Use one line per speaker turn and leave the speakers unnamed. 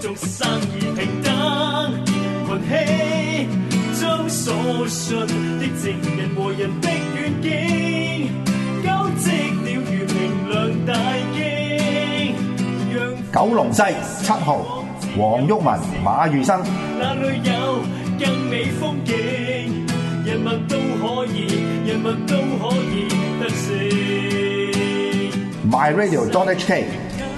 做生意平等，运气将所信的情人和人的愿景，交织了如明亮大镜。
九龙西七号，黄毓文、马宇生。
那里有更美风景？人
物
都可以，人物都可以
得胜。My Radio d o t HK。